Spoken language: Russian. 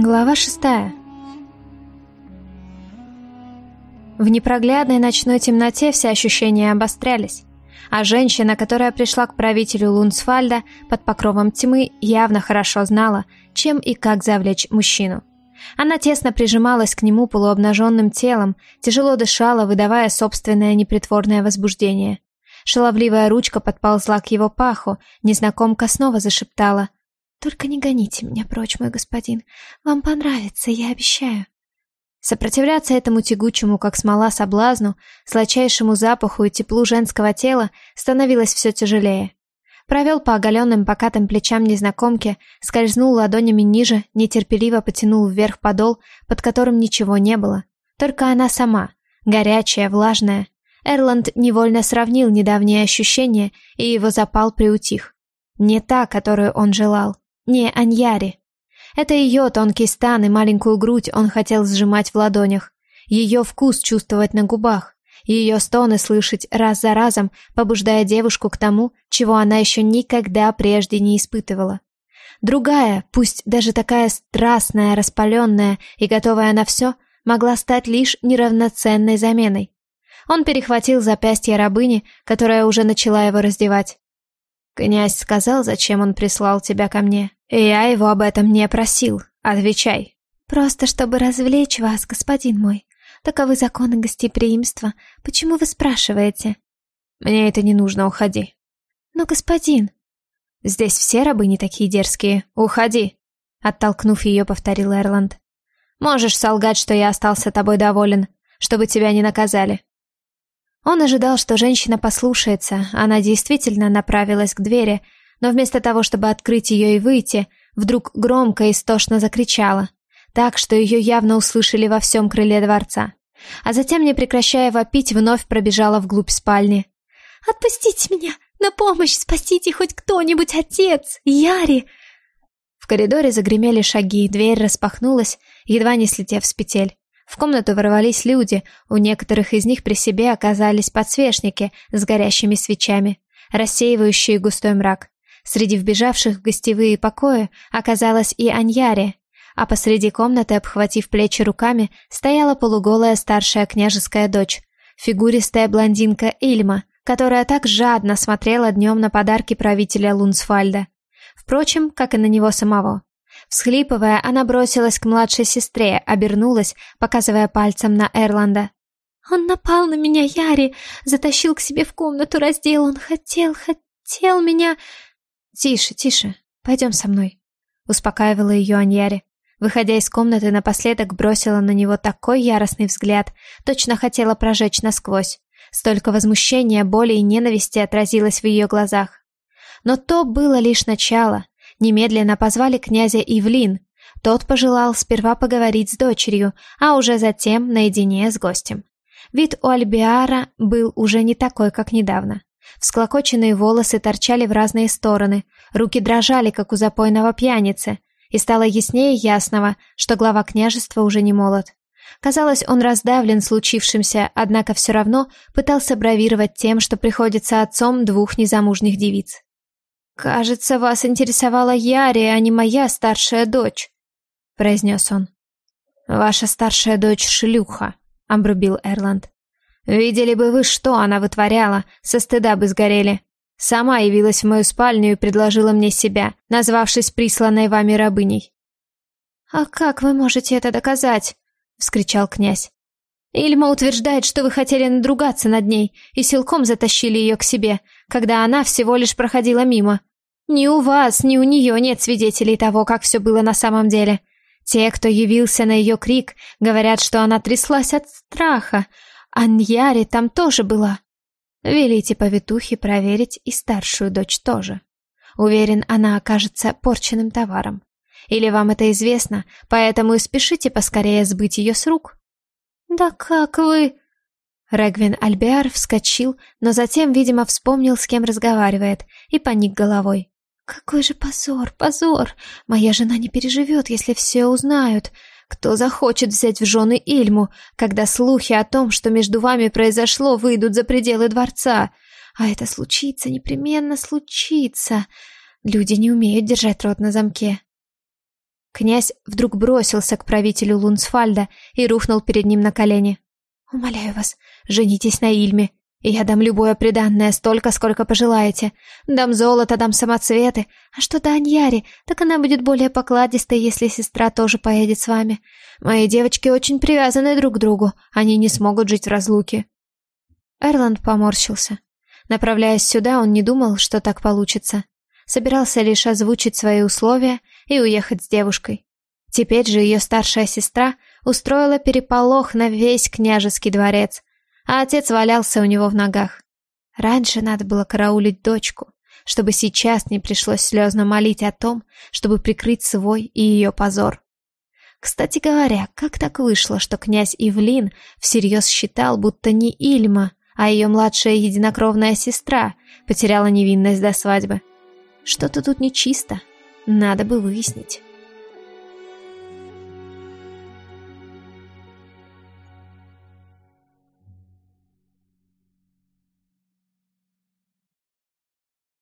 Глава шестая. В непроглядной ночной темноте все ощущения обострялись, а женщина, которая пришла к правителю Лунсфальда под покровом тьмы, явно хорошо знала, чем и как завлечь мужчину. Она тесно прижималась к нему полуобнаженным телом, тяжело дышала, выдавая собственное непритворное возбуждение. Шаловливая ручка подползла к его паху, незнакомка снова зашептала только не гоните меня прочь, мой господин. Вам понравится, я обещаю. Сопротивляться этому тягучему, как смола, соблазну, сладчайшему запаху и теплу женского тела становилось все тяжелее. Провел по оголенным покатым плечам незнакомки, скользнул ладонями ниже, нетерпеливо потянул вверх подол, под которым ничего не было. Только она сама, горячая, влажная. Эрланд невольно сравнил недавние ощущения, и его запал приутих. Не та, которую он желал. Не Аньяри. Это ее тонкий стан и маленькую грудь он хотел сжимать в ладонях. Ее вкус чувствовать на губах. Ее стоны слышать раз за разом, побуждая девушку к тому, чего она еще никогда прежде не испытывала. Другая, пусть даже такая страстная, распаленная и готовая на все, могла стать лишь неравноценной заменой. Он перехватил запястье рабыни, которая уже начала его раздевать. «Князь сказал, зачем он прислал тебя ко мне?» «Я его об этом не просил. Отвечай». «Просто чтобы развлечь вас, господин мой. Таковы законы гостеприимства. Почему вы спрашиваете?» «Мне это не нужно, уходи». «Но, господин...» «Здесь все рабы не такие дерзкие. Уходи!» Оттолкнув ее, повторил Эрланд. «Можешь солгать, что я остался тобой доволен, чтобы тебя не наказали». Он ожидал, что женщина послушается, она действительно направилась к двери, но вместо того, чтобы открыть ее и выйти, вдруг громко и истошно закричала, так, что ее явно услышали во всем крыле дворца. А затем, не прекращая вопить, вновь пробежала вглубь спальни. «Отпустите меня! На помощь! Спасите хоть кто-нибудь! Отец! Яри!» В коридоре загремели шаги, дверь распахнулась, едва не слетев с петель. В комнату ворвались люди, у некоторых из них при себе оказались подсвечники с горящими свечами, рассеивающие густой мрак. Среди вбежавших в гостевые покои оказалась и Аньяре, а посреди комнаты, обхватив плечи руками, стояла полуголая старшая княжеская дочь, фигуристая блондинка Ильма, которая так жадно смотрела днем на подарки правителя Лунсфальда. Впрочем, как и на него самого. Всхлипывая, она бросилась к младшей сестре, обернулась, показывая пальцем на Эрланда. «Он напал на меня, Яри, затащил к себе в комнату, раздел, он хотел, хотел меня...» «Тише, тише, пойдем со мной», — успокаивала ее Аньяри. Выходя из комнаты, напоследок бросила на него такой яростный взгляд, точно хотела прожечь насквозь. Столько возмущения, боли и ненависти отразилось в ее глазах. Но то было лишь начало. Немедленно позвали князя Ивлин. Тот пожелал сперва поговорить с дочерью, а уже затем наедине с гостем. Вид у Альбиара был уже не такой, как недавно. Всклокоченные волосы торчали в разные стороны, руки дрожали, как у запойного пьяницы, и стало яснее ясного, что глава княжества уже не молод. Казалось, он раздавлен случившимся, однако все равно пытался бравировать тем, что приходится отцом двух незамужних девиц. «Кажется, вас интересовала Яри, а не моя старшая дочь», — произнес он. «Ваша старшая дочь шлюха», — обрубил Эрланд. Видели бы вы, что она вытворяла, со стыда бы сгорели. Сама явилась в мою спальню и предложила мне себя, назвавшись присланной вами рабыней. «А как вы можете это доказать?» — вскричал князь. «Ильма утверждает, что вы хотели надругаться над ней и силком затащили ее к себе, когда она всего лишь проходила мимо. Ни у вас, ни у нее нет свидетелей того, как все было на самом деле. Те, кто явился на ее крик, говорят, что она тряслась от страха, Аньяри там тоже была. Велите повитухе проверить и старшую дочь тоже. Уверен, она окажется порченным товаром. Или вам это известно, поэтому и спешите поскорее сбыть ее с рук? Да как вы... Регвин Альбиар вскочил, но затем, видимо, вспомнил, с кем разговаривает, и поник головой. «Какой же позор, позор! Моя жена не переживет, если все узнают. Кто захочет взять в жены Ильму, когда слухи о том, что между вами произошло, выйдут за пределы дворца? А это случится, непременно случится. Люди не умеют держать рот на замке. Князь вдруг бросился к правителю Лунсфальда и рухнул перед ним на колени. «Умоляю вас, женитесь на Ильме, я дам любое приданное, столько, сколько пожелаете. Дам золото, дам самоцветы. А что до Аньяри, так она будет более покладистой, если сестра тоже поедет с вами. Мои девочки очень привязаны друг к другу, они не смогут жить в разлуке». Эрланд поморщился. Направляясь сюда, он не думал, что так получится. Собирался лишь озвучить свои условия и уехать с девушкой. Теперь же ее старшая сестра устроила переполох на весь княжеский дворец, а отец валялся у него в ногах. Раньше надо было караулить дочку, чтобы сейчас не пришлось слезно молить о том, чтобы прикрыть свой и ее позор. Кстати говоря, как так вышло, что князь Ивлин всерьез считал, будто не Ильма, а ее младшая единокровная сестра потеряла невинность до свадьбы? Что-то тут нечисто, надо бы выяснить.